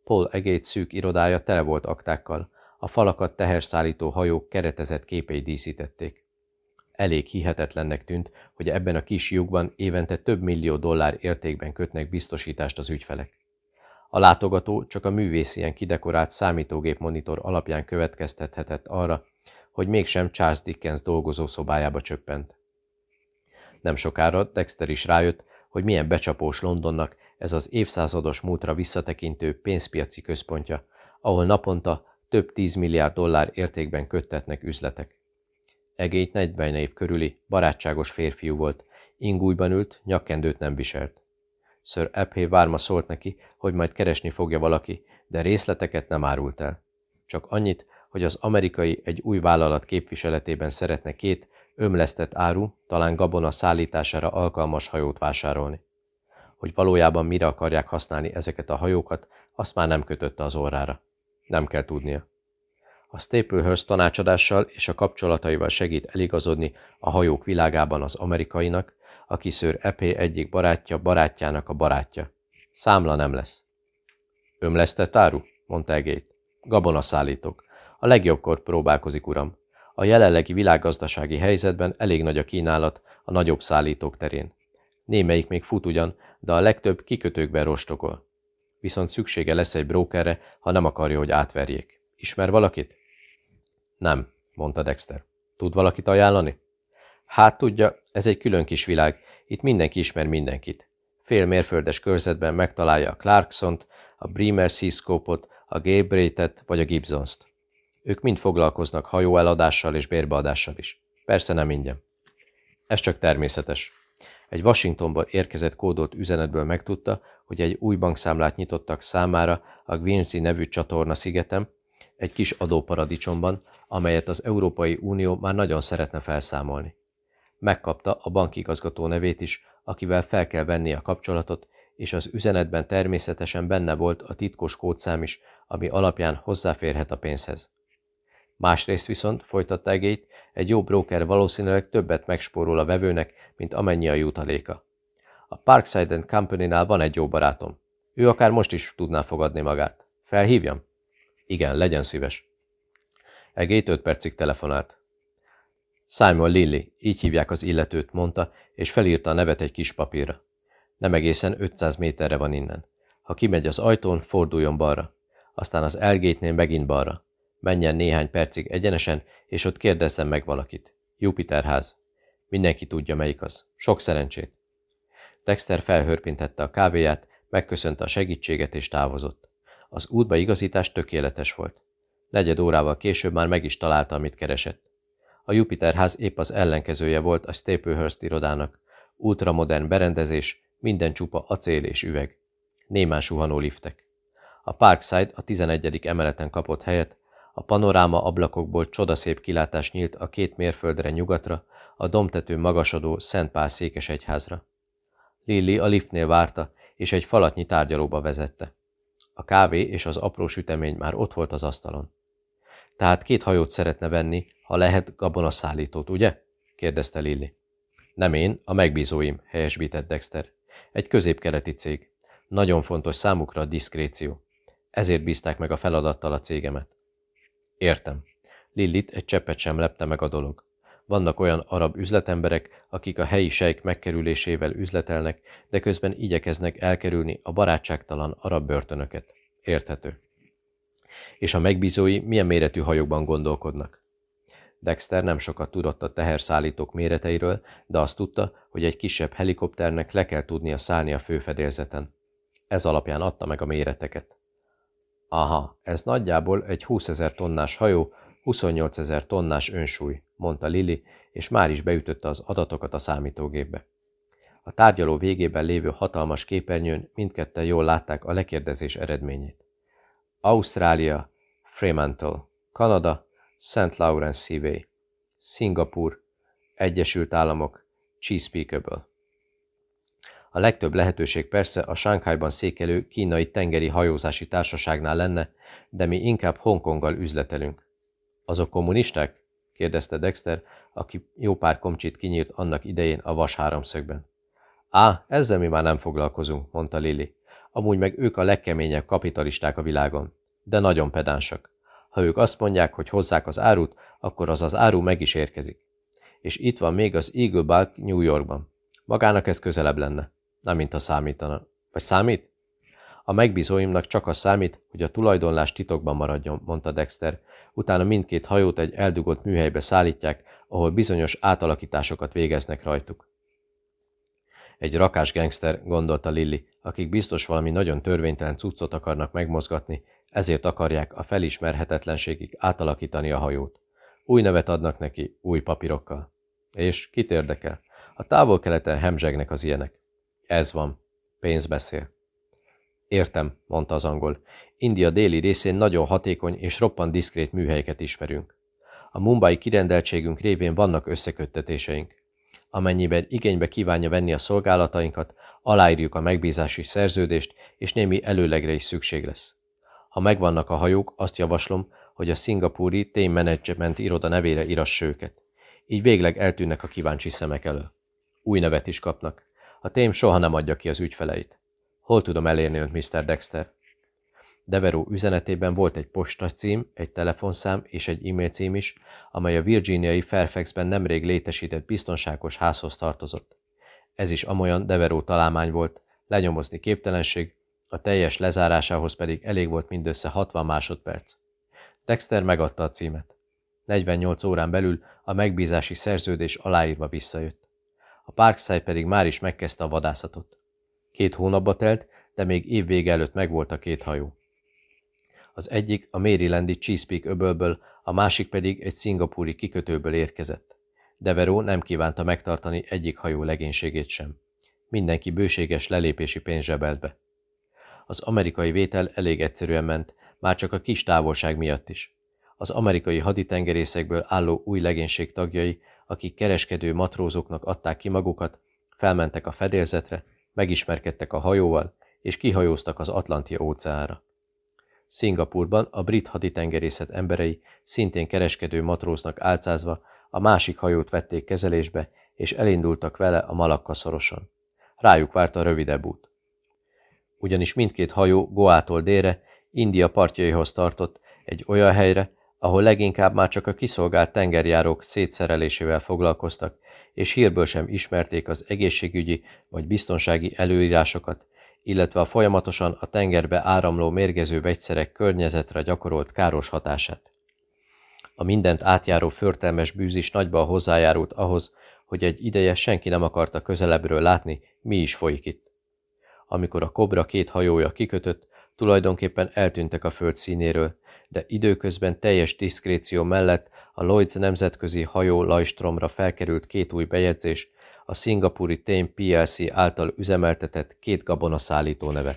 Paul egész szűk irodája tele volt aktákkal, a falakat teherszállító hajók keretezett képei díszítették. Elég hihetetlennek tűnt, hogy ebben a kis lyukban évente több millió dollár értékben kötnek biztosítást az ügyfelek. A látogató csak a művészien kidekorált számítógép monitor alapján következtethetett arra, hogy mégsem Charles Dickens dolgozó szobájába csöppent. Nem sokára Dexter is rájött, hogy milyen becsapós Londonnak ez az évszázados múltra visszatekintő pénzpiaci központja, ahol naponta több tízmilliárd dollár értékben köttetnek üzletek. Egész 40 év körüli, barátságos férfiú volt, ingújban ült, nyakkendőt nem viselt. Sir Ephé várma szólt neki, hogy majd keresni fogja valaki, de részleteket nem árult el. Csak annyit, hogy az amerikai egy új vállalat képviseletében szeretne két ömlesztett áru, talán gabona szállítására alkalmas hajót vásárolni. Hogy valójában mire akarják használni ezeket a hajókat, azt már nem kötötte az orrára. Nem kell tudnia. A Staplehurst tanácsadással és a kapcsolataival segít eligazodni a hajók világában az amerikainak, aki szőr Epé egyik barátja barátjának a barátja. Számla nem lesz. Ömlesztett áru? mondta Egét. Gabona szállítok. A legjobbkor próbálkozik, uram. A jelenlegi világgazdasági helyzetben elég nagy a kínálat a nagyobb szállítók terén. Némelyik még fut ugyan, de a legtöbb kikötőkben rostokol. Viszont szüksége lesz egy brókerre, ha nem akarja, hogy átverjék. Ismer valakit? Nem, mondta Dexter. Tud valakit ajánlani? Hát tudja, ez egy külön kis világ, itt mindenki ismer mindenkit. Fél mérföldes körzetben megtalálja a Clarksont, a Bremer Seascope-ot, a Gabrate-et vagy a Gibsons-t. Ők mind foglalkoznak hajóeladással és bérbeadással is. Persze nem ingyen. Ez csak természetes. Egy Washingtonból érkezett kódolt üzenetből megtudta, hogy egy új bankszámlát nyitottak számára a Guernsey nevű csatorna szigetem, egy kis adóparadicsomban, amelyet az Európai Unió már nagyon szeretne felszámolni. Megkapta a bankigazgató nevét is, akivel fel kell venni a kapcsolatot, és az üzenetben természetesen benne volt a titkos kódszám is, ami alapján hozzáférhet a pénzhez. Másrészt viszont, folytatta Egét, egy jó broker valószínűleg többet megspórol a vevőnek, mint amennyi a jutaléka. A Parkside Company-nál van egy jó barátom. Ő akár most is tudná fogadni magát. Felhívjam? Igen, legyen szíves. Egét öt percig telefonált. Simon Lilly, így hívják az illetőt, mondta, és felírta a nevet egy kis papírra. Nem egészen 500 méterre van innen. Ha kimegy az ajtón, forduljon balra. Aztán az elgétnél megint balra. Menjen néhány percig egyenesen, és ott kérdezzen meg valakit. Jupiterház. Mindenki tudja, melyik az. Sok szerencsét. Dexter felhörpintette a kávéját, megköszönte a segítséget és távozott. Az útba igazítás tökéletes volt. Negyed órával később már meg is találta, amit keresett. A Jupiterház épp az ellenkezője volt a Staplehurst irodának. Ultramodern berendezés, minden csupa acél és üveg. Némán suhanó liftek. A Parkside a 11. emeleten kapott helyet, a panoráma ablakokból csodaszép kilátás nyílt a két mérföldre nyugatra, a domtető magasodó Szent Pál egyházra. Lilly a liftnél várta, és egy falatnyi tárgyalóba vezette. A kávé és az apró sütemény már ott volt az asztalon. Tehát két hajót szeretne venni, ha lehet gabonaszállítót, ugye? kérdezte Lilly. Nem én, a megbízóim, helyesbített Dexter. Egy középkeleti cég. Nagyon fontos számukra a diszkréció. Ezért bízták meg a feladattal a cégemet. Értem. Lillit egy cseppet sem lepte meg a dolog. Vannak olyan arab üzletemberek, akik a helyi sejk megkerülésével üzletelnek, de közben igyekeznek elkerülni a barátságtalan arab börtönöket. Érthető. És a megbízói milyen méretű hajókban gondolkodnak? Dexter nem sokat tudott a teherszállítók méreteiről, de azt tudta, hogy egy kisebb helikopternek le kell tudnia szállni a főfedélzeten. Ez alapján adta meg a méreteket. Aha, ez nagyjából egy 20 ezer tonnás hajó, 28 ezer tonnás önsúly, mondta Lili, és már is beütötte az adatokat a számítógépbe. A tárgyaló végében lévő hatalmas képernyőn mindketten jól látták a lekérdezés eredményét. Ausztrália, Fremantle, Kanada, St. Lawrence Seaway, Szingapur, Egyesült Államok, Chesapeake-ből. A legtöbb lehetőség persze a Sánkhájban székelő kínai tengeri hajózási társaságnál lenne, de mi inkább Hongkonggal üzletelünk. Azok kommunisták? kérdezte Dexter, aki jó pár komcsit kinyírt annak idején a vas háromszögben. Á, ezzel mi már nem foglalkozunk, mondta Lili. Amúgy meg ők a legkeményebb kapitalisták a világon, de nagyon pedánsak. Ha ők azt mondják, hogy hozzák az árut, akkor az az áru meg is érkezik. És itt van még az Eagle Bulk New Yorkban. Magának ez közelebb lenne. Nem, mint a számítana. Vagy számít? A megbízóimnak csak az számít, hogy a tulajdonlás titokban maradjon, mondta Dexter. Utána mindkét hajót egy eldugott műhelybe szállítják, ahol bizonyos átalakításokat végeznek rajtuk. Egy rakás gangster, gondolta Lilly, akik biztos valami nagyon törvénytelen cuccot akarnak megmozgatni, ezért akarják a felismerhetetlenségig átalakítani a hajót. Új nevet adnak neki, új papírokkal. És kit érdekel? A távol-keleten hemzsegnek az ilyenek. Ez van. Pénz beszél. Értem, mondta az angol. India déli részén nagyon hatékony és roppant diszkrét műhelyeket ismerünk. A mumbai kirendeltségünk révén vannak összeköttetéseink. Amennyiben igénybe kívánja venni a szolgálatainkat, aláírjuk a megbízási szerződést, és némi előlegre is szükség lesz. Ha megvannak a hajók, azt javaslom, hogy a szingapúri Team Management iroda nevére írass őket. Így végleg eltűnnek a kíváncsi szemek elől. Új nevet is kapnak. A tém soha nem adja ki az ügyfeleit. Hol tudom elérni önt, Mr. Dexter? Deveró üzenetében volt egy postacím, egy telefonszám és egy e-mail cím is, amely a virginiai Fairfaxben nemrég létesített biztonságos házhoz tartozott. Ez is amolyan Deveró találmány volt, lenyomozni képtelenség, a teljes lezárásához pedig elég volt mindössze 60 másodperc. Dexter megadta a címet. 48 órán belül a megbízási szerződés aláírva visszajött. A Parkside pedig már is megkezdte a vadászatot. Két hónapba telt, de még év vége előtt megvolt a két hajó. Az egyik a Marylandi Chesapeake öbölből, a másik pedig egy szingapúri kikötőből érkezett. Deveró nem kívánta megtartani egyik hajó legénységét sem. Mindenki bőséges lelépési pénz be. Az amerikai vétel elég egyszerűen ment, már csak a kis távolság miatt is. Az amerikai haditengerészekből álló új legénység tagjai, akik kereskedő matrózoknak adták ki magukat, felmentek a fedélzetre, megismerkedtek a hajóval, és kihajóztak az Atlanti óceánra. Szingapurban a brit haditengerészet emberei szintén kereskedő matróznak álcázva a másik hajót vették kezelésbe, és elindultak vele a Malakka szoroson. Rájuk várt a rövidebb út. Ugyanis mindkét hajó Goától délre, India partjaihoz tartott, egy olyan helyre, ahol leginkább már csak a kiszolgált tengerjárók szétszerelésével foglalkoztak, és hírből sem ismerték az egészségügyi vagy biztonsági előírásokat, illetve a folyamatosan a tengerbe áramló mérgező vegyszerek környezetre gyakorolt káros hatását. A mindent átjáró förtelmes bűz is nagyban hozzájárult ahhoz, hogy egy ideje senki nem akarta közelebbről látni, mi is folyik itt. Amikor a kobra két hajója kikötött, tulajdonképpen eltűntek a föld színéről, de időközben teljes diszkréció mellett a Lloyds nemzetközi hajó Lajstromra felkerült két új bejegyzés, a szingapúri Tame PLC által üzemeltetett két gabonaszállító neve.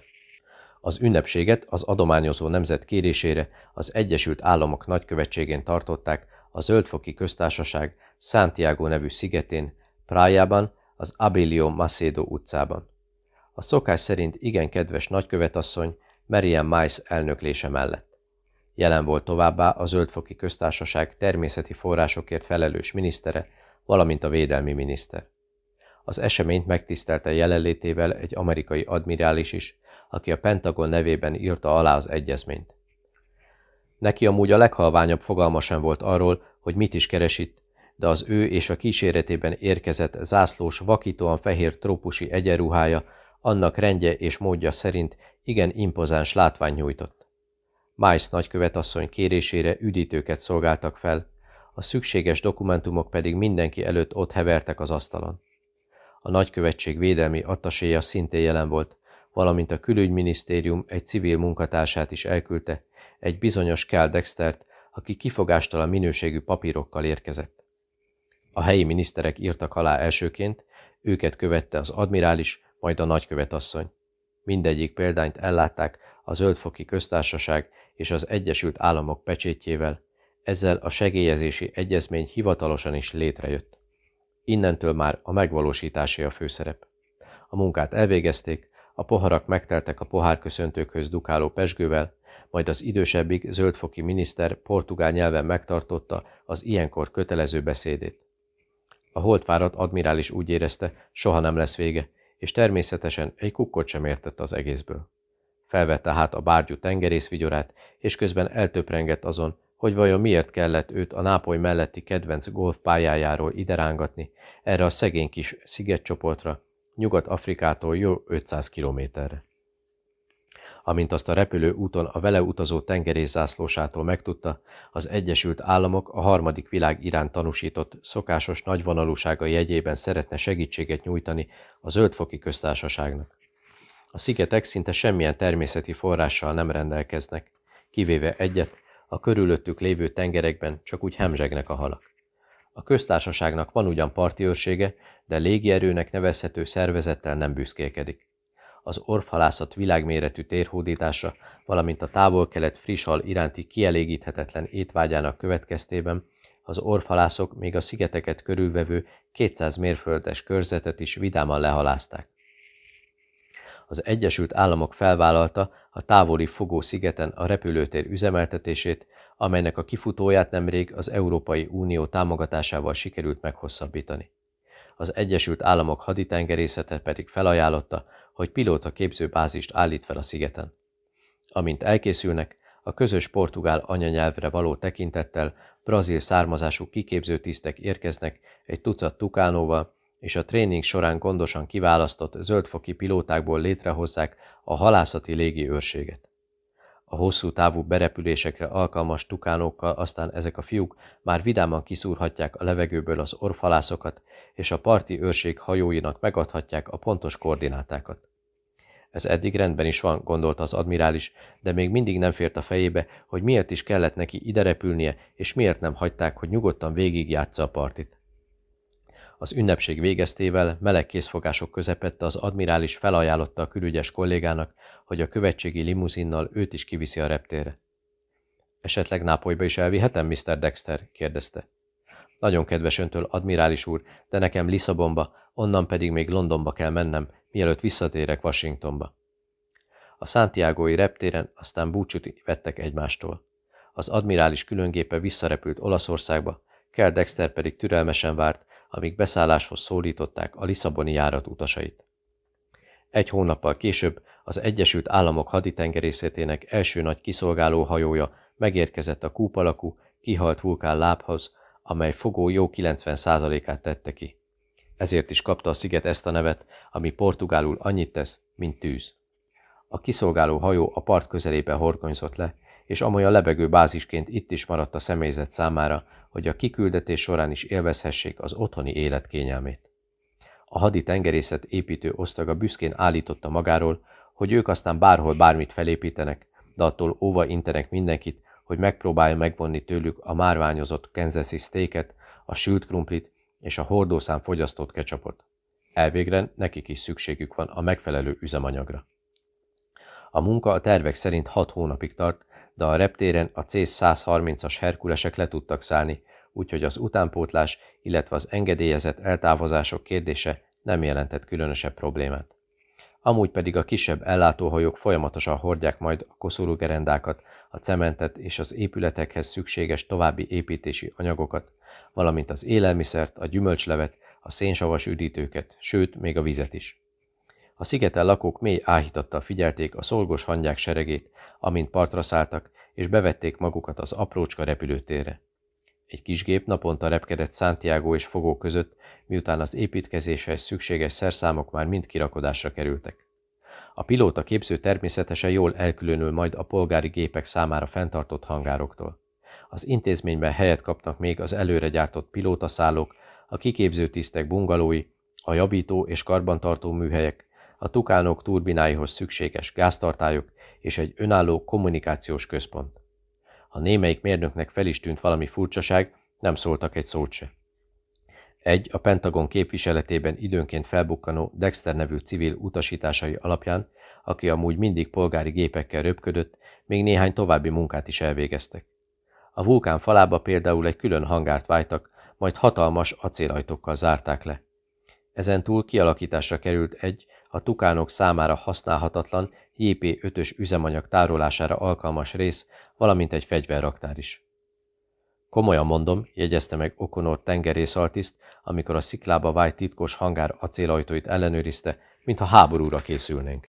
Az ünnepséget az adományozó nemzet kérésére az Egyesült Államok nagykövetségén tartották a Zöldfoki Köztársaság Santiago nevű szigetén, Prájában, az Abilio Macedo utcában. A szokás szerint igen kedves nagykövetasszony Marian Mice elnöklése mellett. Jelen volt továbbá a Zöldfoki Köztársaság természeti forrásokért felelős minisztere, valamint a védelmi miniszter. Az eseményt megtisztelte jelenlétével egy amerikai admirális is, aki a Pentagon nevében írta alá az egyezményt. Neki amúgy a leghalványabb fogalma sem volt arról, hogy mit is keres itt, de az ő és a kíséretében érkezett zászlós, vakítóan fehér trópusi egyenruhája annak rendje és módja szerint igen impozáns látvány nyújtott. Mice nagykövetasszony kérésére üdítőket szolgáltak fel, a szükséges dokumentumok pedig mindenki előtt ott hevertek az asztalon. A nagykövetség védelmi attaséja szintén jelen volt, valamint a külügyminisztérium egy civil munkatársát is elküldte, egy bizonyos Kell Dextert, aki kifogástalan minőségű papírokkal érkezett. A helyi miniszterek írtak alá elsőként, őket követte az admirális, majd a nagykövetasszony. Mindegyik példányt ellátták a Zöldfoki Köztársaság és az Egyesült Államok pecsétjével, ezzel a segélyezési egyezmény hivatalosan is létrejött. Innentől már a megvalósításé a főszerep. A munkát elvégezték, a poharak megteltek a pohárköszöntőkhöz dukáló pesgővel, majd az idősebbik zöldfoki miniszter portugál nyelven megtartotta az ilyenkor kötelező beszédét. A holdfáradt admirális úgy érezte, soha nem lesz vége, és természetesen egy kukkot sem értett az egészből. Felvette hát a bárgyú tengerészvigyorát, és közben eltöprengett azon, hogy vajon miért kellett őt a Nápoly melletti kedvenc golfpályájáról iderángatni, erre a szegény kis szigetcsoportra, Nyugat-Afrikától jó 500 kilométerre. Amint azt a repülő úton a vele utazó tengerészzászlósától megtudta, az Egyesült Államok a harmadik világ iránt tanúsított szokásos nagyvonalúsága jegyében szeretne segítséget nyújtani a zöldfoki köztársaságnak. A szigetek szinte semmilyen természeti forrással nem rendelkeznek, kivéve egyet, a körülöttük lévő tengerekben csak úgy hemzsegnek a halak. A köztársaságnak van ugyan parti őrsége, de légierőnek nevezhető szervezettel nem büszkélkedik. Az orfhalászat világméretű térhódítása, valamint a távol-kelet friss hal iránti kielégíthetetlen étvágyának következtében az orfhalászok még a szigeteket körülvevő 200 mérföldes körzetet is vidáman lehalázták. Az Egyesült Államok felvállalta a távoli Fogó szigeten a repülőtér üzemeltetését, amelynek a kifutóját nemrég az Európai Unió támogatásával sikerült meghosszabbítani. Az Egyesült Államok haditengerészete pedig felajánlotta, hogy pilóta képzőbázist állít fel a szigeten. Amint elkészülnek, a közös portugál anyanyelvre való tekintettel brazil származású kiképző érkeznek egy tucat tukánóval, és a tréning során gondosan kiválasztott zöldfoki pilótákból létrehozzák a halászati légi őrséget. A hosszú távú berepülésekre alkalmas tukánókkal aztán ezek a fiúk már vidáman kiszúrhatják a levegőből az orfalászokat, és a parti őrség hajóinak megadhatják a pontos koordinátákat. Ez eddig rendben is van, gondolta az admirális, de még mindig nem fért a fejébe, hogy miért is kellett neki ide repülnie, és miért nem hagyták, hogy nyugodtan végigjátsza a partit. Az ünnepség végeztével meleg készfogások közepette az admirális felajánlotta a külügyes kollégának, hogy a követségi limuzinnal őt is kiviszi a reptérre. Esetleg Nápolyba is elvihetem, Mr. Dexter? kérdezte. Nagyon kedves öntől, admirális úr, de nekem Lisszabonba, onnan pedig még Londonba kell mennem, mielőtt visszatérek Washingtonba. A Santiagói reptéren aztán búcsút vettek egymástól. Az admirális különgépe visszarepült Olaszországba, Kell Dexter pedig türelmesen várt, amíg beszálláshoz szólították a Lisszaboni járat utasait. Egy hónappal később az Egyesült Államok haditengerészetének első nagy kiszolgáló hajója megérkezett a kúp alakú, kihalt vulkán lábhoz, amely fogó jó 90%-át tette ki. Ezért is kapta a sziget ezt a nevet, ami portugálul annyit tesz, mint tűz. A kiszolgáló hajó a part közelében horgonyzott le, és amolyan lebegő bázisként itt is maradt a személyzet számára, hogy a kiküldetés során is élvezhessék az otthoni élet kényelmét. A hadi tengerészet építő osztaga büszkén állította magáról, hogy ők aztán bárhol bármit felépítenek, de attól óva intenek mindenkit, hogy megpróbálja megvonni tőlük a márványozott kenzeszi steaket, a sült krumplit és a hordószám fogyasztott kecsapot. Elvégre nekik is szükségük van a megfelelő üzemanyagra. A munka a tervek szerint hat hónapig tart, de a reptéren a C-130-as Herkulesek le tudtak szállni, úgyhogy az utánpótlás, illetve az engedélyezett eltávozások kérdése nem jelentett különösebb problémát. Amúgy pedig a kisebb ellátóhajók folyamatosan hordják majd a koszorúgerendákat, a cementet és az épületekhez szükséges további építési anyagokat, valamint az élelmiszert, a gyümölcslevet, a szénsavas üdítőket, sőt, még a vizet is. A szigeten lakók mély áhítattal figyelték a szolgos hangyák seregét, amint partra szálltak, és bevették magukat az aprócska repülőtérre. Egy kis gép naponta repkedett Santiago és Fogó között, miután az építkezéshez szükséges szerszámok már mind kirakodásra kerültek. A pilóta képző természetesen jól elkülönül majd a polgári gépek számára fenntartott hangároktól. Az intézményben helyet kapnak még az előre gyártott pilótaszállók, a kiképző tisztek bungalói, a javító és karbantartó műhelyek, a tukánok turbináihoz szükséges gáztartályok és egy önálló kommunikációs központ. Ha némelyik mérnöknek fel is tűnt valami furcsaság, nem szóltak egy szót se. Egy a Pentagon képviseletében időnként felbukkanó Dexter nevű civil utasításai alapján, aki amúgy mindig polgári gépekkel röpködött, még néhány további munkát is elvégeztek. A vulkán falába például egy külön hangárt vájtak, majd hatalmas acélajtókkal zárták le. Ezen túl kialakításra került egy a tukánok számára használhatatlan JP5-ös üzemanyag tárolására alkalmas rész, valamint egy fegyverraktár is. Komolyan mondom, jegyezte meg Okonor tengerészaltiszt, amikor a sziklába vájt titkos hangár acélajtóit ellenőrizte, mintha háborúra készülnénk.